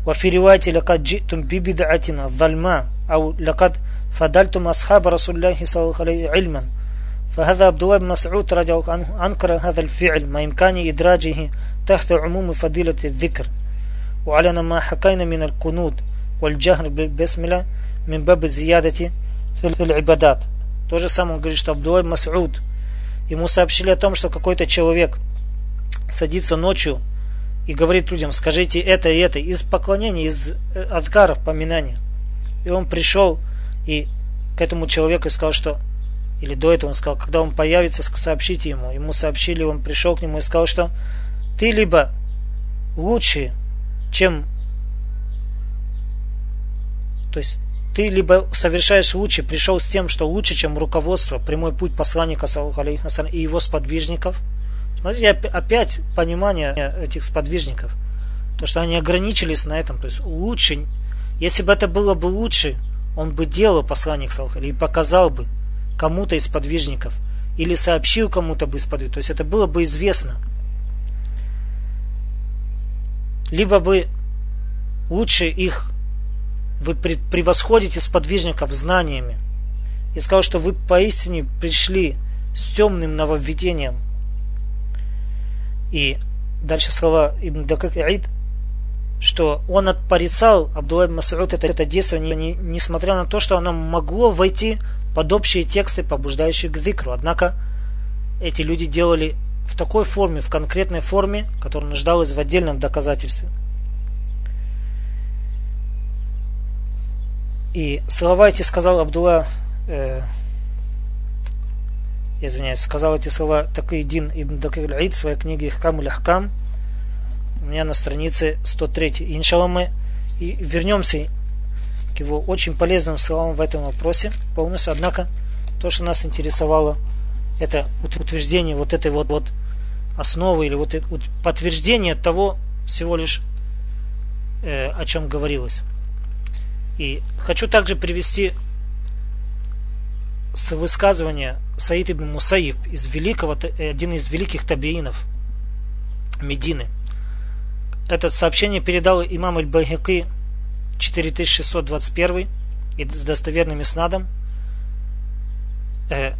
وفي رواية لقد جئتم ببدعة ظلماء أو لقد فضلتم أصحاب رسول الله صلى الله عليه علما. فهذا عبد الله بن مسعود رضي الله عنه أنكر هذا الفعل ما إمكان إدراجه تحت عموم فضيلة الذكر. وعلنا ما حكينا من القنود والجهر بسم الله من باب الزيادة في العبادات. То же самое он говорит, что Абдулай Масуд ему сообщили о том, что какой-то человек садится ночью и говорит людям, скажите это и это, из поклонения, из адкаров, поминания. И он пришел и к этому человеку и сказал, что или до этого он сказал, когда он появится, сообщите ему. Ему сообщили, он пришел к нему и сказал, что ты либо лучше, чем... То есть ты либо совершаешь лучше, пришел с тем, что лучше, чем руководство, прямой путь посланника и его сподвижников. Смотрите, опять понимание этих сподвижников. То, что они ограничились на этом. То есть лучше, если бы это было бы лучше, он бы делал посланник и показал бы кому-то из подвижников. Или сообщил кому-то бы из подвижников. То есть это было бы известно либо вы лучше их, вы превосходите сподвижников знаниями, и сказал, что вы поистине пришли с темным нововведением. И дальше слова Ибн Дакак Аид, что он порицал Абдулла Мас'уд это, это действие, не, несмотря на то, что оно могло войти под общие тексты, побуждающие к зикру. Однако эти люди делали в такой форме, в конкретной форме, которая нуждалась в отдельном доказательстве. И слова эти сказал Абдулла, э, извиняюсь, сказал эти слова Такидин ибн Дакир в своей книге Хкам или Хкам, у меня на странице 103. И, иншалла, мы и вернемся к его очень полезным словам в этом вопросе полностью. Однако, то, что нас интересовало, это утверждение вот этой вот, вот основы или вот, вот подтверждение того всего лишь, э, о чем говорилось. И хочу также привести с высказывания Саид ибн Мусаиб из великого, один из великих табиинов Медины. Это сообщение передал имам Аль-Багики 4621 и с достоверным снадом. Э,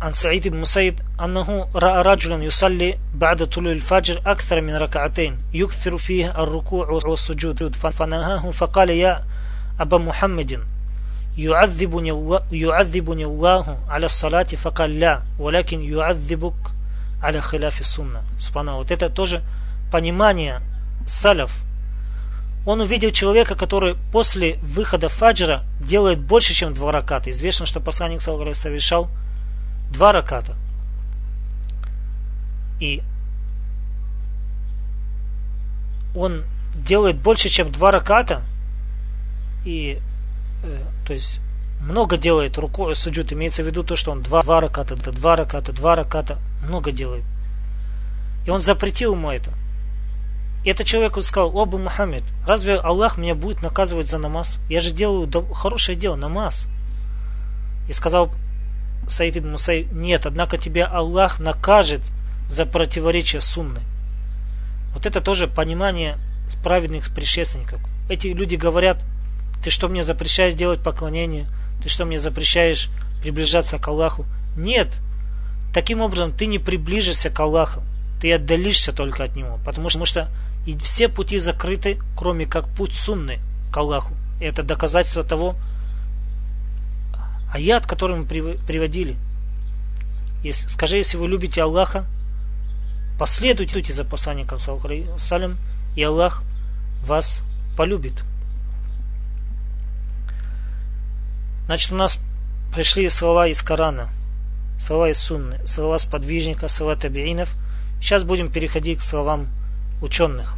عن سعيد بن مسيد أنه رأى رجلا يصلي بعد طلوع الفجر أكثر من ركعتين يكثر فيه الركوع والسجود فنهاه فقال يا أبا محمد يعذبني يعذبني الله على الصلاة فقال لا ولكن يعذبك على خلاف السنة سبحانه вот это тоже понимание салaf он увидел человека, который после выхода фаджра делает больше, чем два раката. Известно, что посланник совершал два раката. И он делает больше, чем два раката, и э, то есть много делает рукой суджут, имеется в виду то, что он два, два раката, два раката, два раката, много делает. И он запретил ему это. И этот человек сказал, о, Мухаммед, разве Аллах меня будет наказывать за намаз? Я же делаю хорошее дело, намаз. И сказал Саид ибн Мусай, нет, однако тебя Аллах накажет за противоречие сунны. Вот это тоже понимание праведных предшественников. Эти люди говорят, ты что мне запрещаешь делать поклонение? Ты что мне запрещаешь приближаться к Аллаху? Нет. Таким образом, ты не приближишься к Аллаху. Ты отдалишься только от Него. Потому что и все пути закрыты, кроме как путь сунны к Аллаху. Это доказательство того, аят, который мы приводили. Если, скажи, если вы любите Аллаха, последуйте за посланником салям, и Аллах вас полюбит. Значит, у нас пришли слова из Корана, слова из Сунны, слова сподвижника, слова табиинов. Сейчас будем переходить к словам ученых.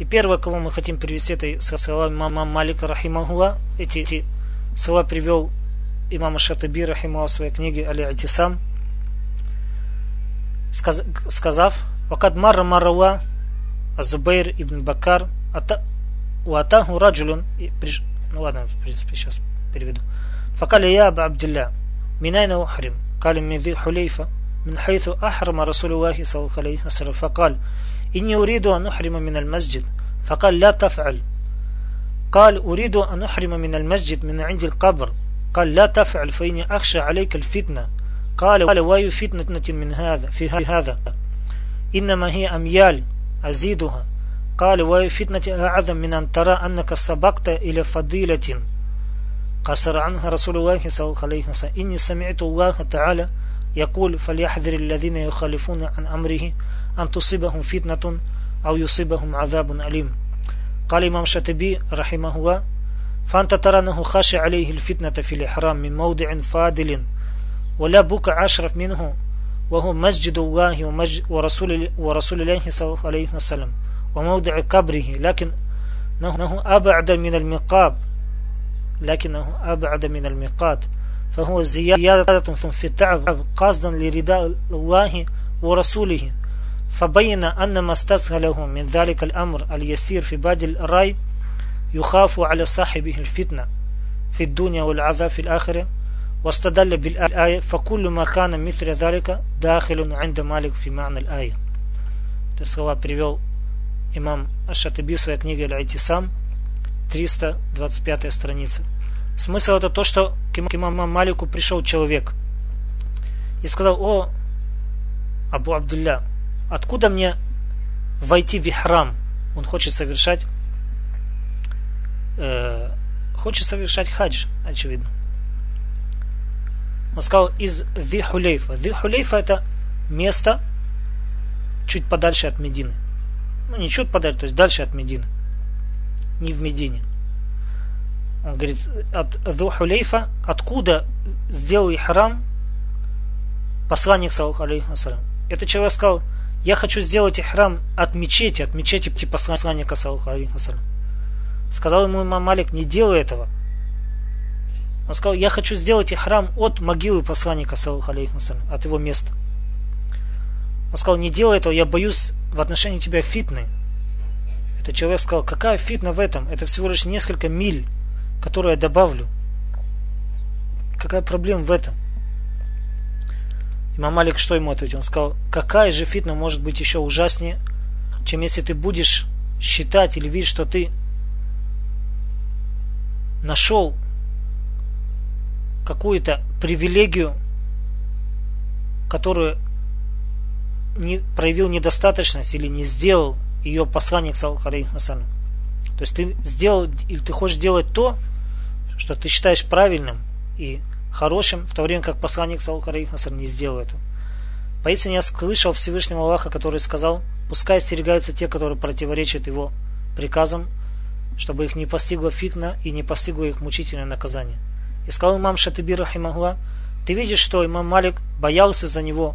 И первое, кого мы хотим привести, это слова мама Малика Рахимахула. Эти, эти слова привел имама Шатаби, рахима в своей книге Али Атисам, сказав, «Вакад марра маррауа Азубейр ибн Бакар Уатаху раджулун Ну ладно, в принципе, сейчас переведу. فقال يا أبا عبد الله من أين أحرم قال من ذي حليفة من حيث أحرم رسول الله صلى الله عليه وسلم فقال إني أريد أن أحرم من المسجد فقال لا تفعل قال أريد أن أحرم من المسجد من عند القبر قال لا تفعل فإني أخشى عليك الفتنة قال واي فتنة من هذا في هذا إنما هي أميال أزيدها قال واي فتنة أعظم من أن ترى أنك سبقت إلى فضيلة قصر عنها رسول الله صلى الله عليه وسلم. إني سمعت الله تعالى يقول فليحذر الذين يخالفون عن أمره أن تصيبهم فتنة أو يصيبهم عذاب أليم. قال إمام شتبي رحمه الله فأنت ترى أنه خاش عليه الفتنة في الإحرام من موضع فاضل ولا بك أشرف منه وهو مسجد الله ورسول, ورسول الله صلى الله عليه وسلم وموضع قبره لكنه أبعد من المقاب لكنه أبعد من الميقات فهو زيادة في التعب قصدا لرداء الله ورسوله فبين أن ما استسهله من ذلك الأمر اليسير في بادي الرأي يخاف على صاحبه الفتنة في الدنيا والعذاب في الآخرة واستدل بالآية فكل ما كان مثل ذلك داخل عند مالك في معنى الآية Это слова привел имам Аш-Шатыби в своей книге «Аль-Айтисам», 325 страница. Смысл это то, что к имаму Малику пришел человек и сказал, о, Абу Абдулля, откуда мне войти в ихрам? Он хочет совершать э, хочет совершать хадж, очевидно. Он сказал из Вихулейфа. Вихулейфа это место чуть подальше от Медины. Ну, не чуть подальше, то есть дальше от Медины. Не в Медине. Он говорит, от Вихулейфа, откуда сделал храм посланник, саллаху алейхи Этот человек сказал, я хочу сделать храм от мечети, от мечети типа посланника, саллаху алейхи Сказал ему имам Малик, не делай этого. Он сказал, я хочу сделать храм от могилы посланника, саллаху от его места. Он сказал, не делай этого, я боюсь в отношении тебя фитны. Этот человек сказал, какая фитна в этом? Это всего лишь несколько миль, которые я добавлю. Какая проблема в этом? Имам Малик что ему ответил? Он сказал, какая же фитна может быть еще ужаснее, чем если ты будешь считать или видеть, что ты нашел какую-то привилегию, которую не, проявил недостаточность или не сделал ее посланник саллаху То есть ты сделал или ты хочешь делать то, что ты считаешь правильным и хорошим, в то время как посланник саллаху не сделал это. Поистине я слышал Всевышнего Аллаха, который сказал, пускай остерегаются те, которые противоречат его приказам, чтобы их не постигла фитна и не постигло их мучительное наказание. И сказал имам Шатиби Рахимахла, ты видишь, что имам Малик боялся за него,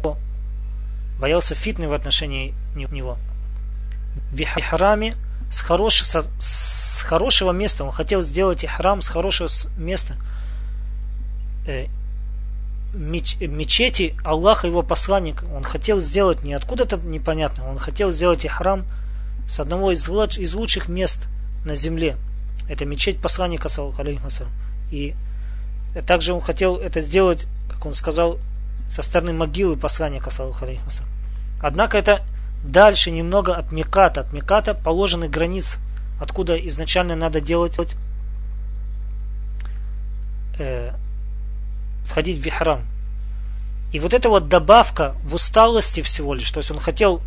боялся фитны в отношении него. В ихраме с, хорош, с, с хорошего места, он хотел сделать храм с хорошего места, э, меч, мечети Аллаха его посланник, он хотел сделать не откуда-то непонятно, он хотел сделать храм с одного из, из лучших мест – на земле. Это мечеть посланника, и также он хотел это сделать, как он сказал, со стороны могилы посланника, Однако это дальше немного от Меката. От Меката положены границ, откуда изначально надо делать э, входить в Вихрам. И вот эта вот добавка в усталости всего лишь, то есть он хотел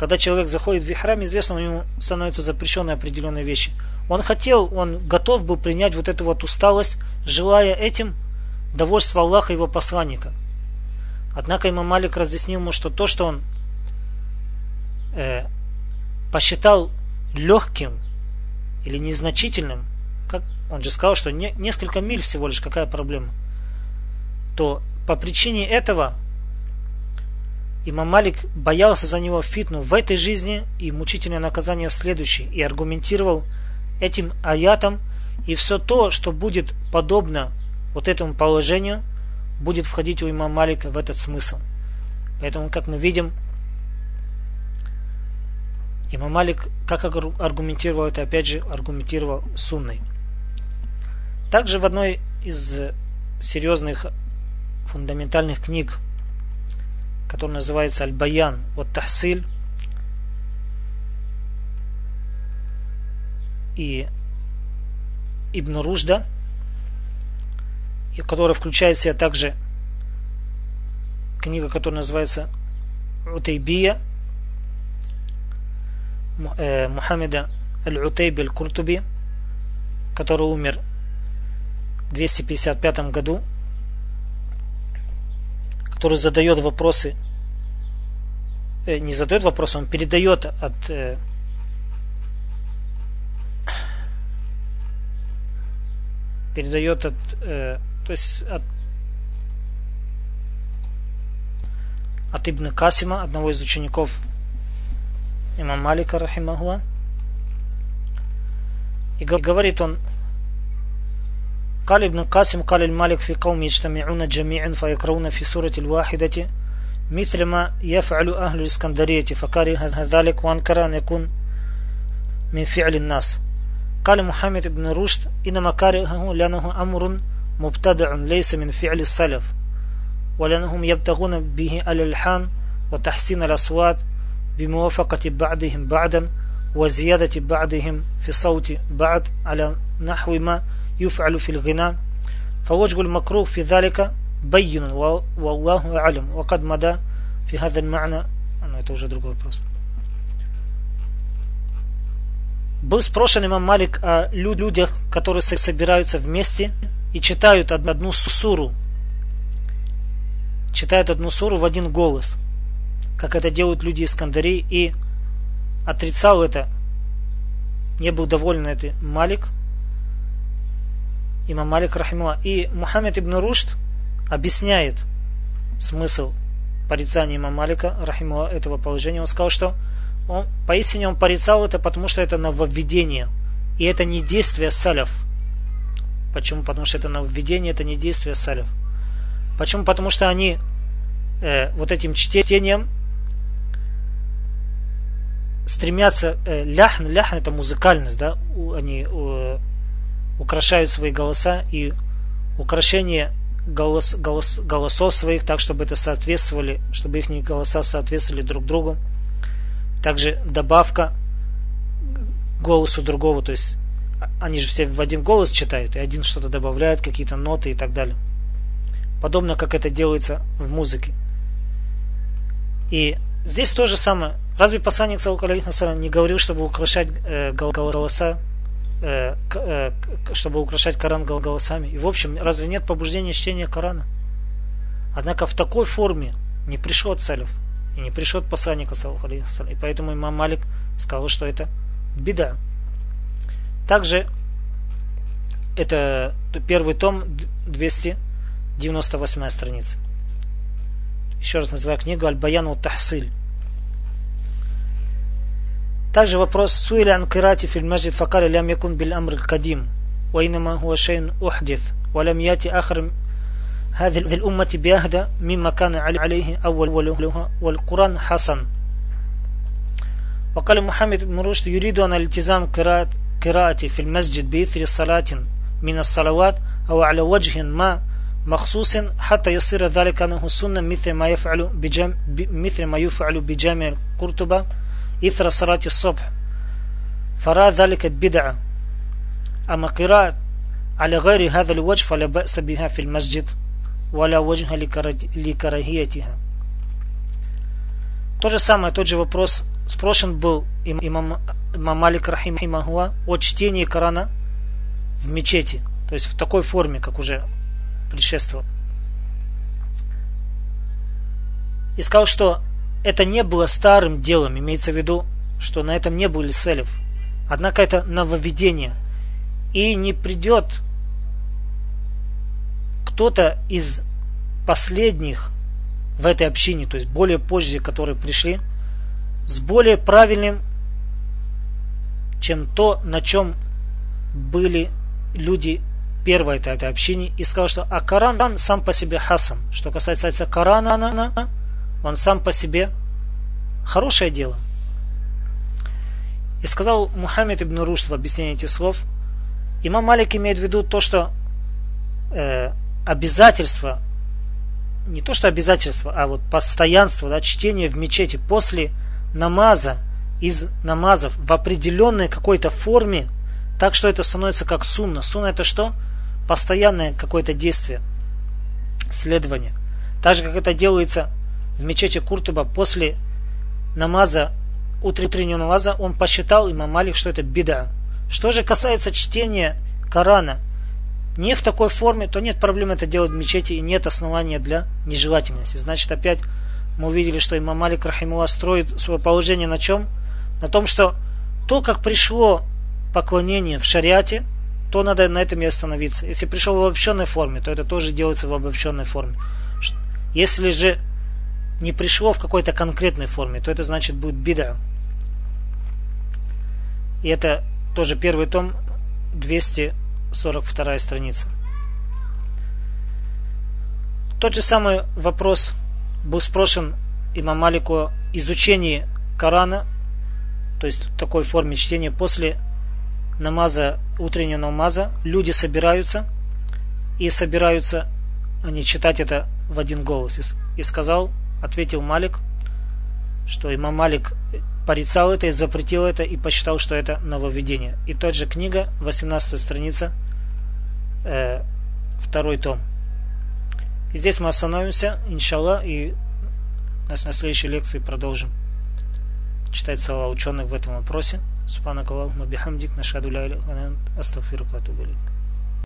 когда человек заходит в храм, известно, у него становятся запрещенные определенные вещи. Он хотел, он готов был принять вот эту вот усталость, желая этим довольства Аллаха и его посланника. Однако имам Малик разъяснил ему, что то, что он э, посчитал легким или незначительным, как он же сказал, что не, несколько миль всего лишь, какая проблема, то по причине этого Имам Малик боялся за него фитну в этой жизни и мучительное наказание в следующей, и аргументировал этим аятом, и все то, что будет подобно вот этому положению, будет входить у имама Малика в этот смысл. Поэтому, как мы видим, имам Малик, как аргументировал это, опять же, аргументировал сунной. Также в одной из серьезных фундаментальных книг который называется Аль-Баян от Тахсиль. И Ибн Ружда, которая включает в себя также книга, которая называется Утайбия э, Мухаммеда Аль-Утайби Аль-Куртуби, который умер в 255 году который задает вопросы, э, не задает вопросы, он передает от э, передает от, э, то есть от от Ибн Касима, одного из учеников имам Малика, рахимахуа. И говорит он, قال ابن القاسم قال المالك في قوم يجتمعون جميعا فيقرؤون في سورة الواحدة مثل ما يفعل أهل الإسكندرية فكره ذلك وأنكر أن يكون من فعل الناس قال محمد بن رشد إنما كرهه لأنه أمر مبتدع ليس من فعل السلف ولأنهم يبتغون به الألحان وتحسين الأصوات بموافقة بعضهم بعضا وزيادة بعضهم في صوت بعض على نحو ما يفعل في الغناء فوجه المكروه في ذلك بين والله أعلم وقد مدى في هذا المعنى это уже другой вопрос был спрошен имам Малик о людях, которые собираются вместе и читают одну суру. Читают одну суру в один голос, как это делают люди из Кандари, и отрицал это, не был доволен это Малик, имам Малик Рахимуа. И Мухаммед ибн Рушд объясняет смысл порицания имама Малика Рахимуа этого положения. Он сказал, что он, поистине он порицал это, потому что это нововведение. И это не действие салев. Почему? Потому что это нововведение, это не действие салев. Почему? Потому что они э, вот этим чтением стремятся э, ляхн, ляхн это музыкальность, да, они э, украшают свои голоса и украшение голос, голос, голосов своих так, чтобы это соответствовали, чтобы их голоса соответствовали друг другу. Также добавка голосу другого, то есть они же все в один голос читают, и один что-то добавляет, какие-то ноты и так далее. Подобно как это делается в музыке. И здесь то же самое. Разве посланник Саллаху не говорил, чтобы украшать э, голоса, э, э, чтобы украшать Коран голосами? И в общем, разве нет побуждения чтения Корана? Однако в такой форме не пришел салев и не пришел от посланника И поэтому имам Малик сказал, что это беда. Также это первый том, 298 страница. Еще раз называю книгу Аль-Баян Тахсиль. также вопрос суили ан кирати фил маджид факали лям якун бил амр кадим وإنما هو شيء أحدث ولم يأتي آخر هذه الأمة بأهدى مما كان عليه أول ولها والقرآن حسن وقال محمد بن رشد يريد أن الالتزام قراءة قراءة في المسجد بإثر صلاة من الصلوات أو على وجه ما مخصوص حتى يصير ذلك أنه سنة مثل ما يفعل بجام مثل ما يفعل بجامع قرطبة إثر صلاة الصبح فرأى ذلك بدعة أما قراءة على غير هذا الوجه فلا بأس بها في المسجد ولا وجه لكراهيتها То же самое, тот же вопрос спрошен был имам, имам Малик Рахимахуа о чтении Корана в мечети, то есть в такой форме, как уже предшествовал. И сказал, что это не было старым делом, имеется в виду, что на этом не были селев. Однако это нововведение. И не придет кто-то из последних в этой общине, то есть более позже, которые пришли, с более правильным, чем то, на чем были люди первой этой, этой общине, и сказал, что а Коран сам по себе хасан. Что касается Корана, он сам по себе хорошее дело. И сказал Мухаммед ибн Рушд в объяснении этих слов, имам Малик имеет в виду то, что э, обязательство не то что обязательство, а вот постоянство, да, чтение в мечети после намаза, из намазов в определенной какой-то форме, так что это становится как сунна. Сунна это что? Постоянное какое-то действие, следование. Так же, как это делается в мечети Куртуба после намаза, утреннего намаза, он посчитал, имам Малик, что это беда. Что же касается чтения Корана – не в такой форме, то нет проблем это делать в мечети и нет основания для нежелательности. Значит, опять мы увидели, что имам Малик Рахимула строит свое положение на чем? На том, что то, как пришло поклонение в шариате, то надо на этом и остановиться. Если пришел в обобщенной форме, то это тоже делается в обобщенной форме. Если же не пришло в какой-то конкретной форме, то это значит будет бида. И это тоже первый том, 242 страница. Тот же самый вопрос был спрошен имам Малику о изучении Корана, то есть в такой форме чтения после намаза, утреннего намаза, люди собираются и собираются они читать это в один голос. И, сказал, ответил Малик, что имам Малик порицал это и запретил это и посчитал, что это нововведение. И тот же книга, 18 страница, э, второй том. И здесь мы остановимся, иншаллах, и нас на следующей лекции продолжим читать слова ученых в этом вопросе. Субханак Аллахума бихамдик, нашаду ля астафиру катубалик.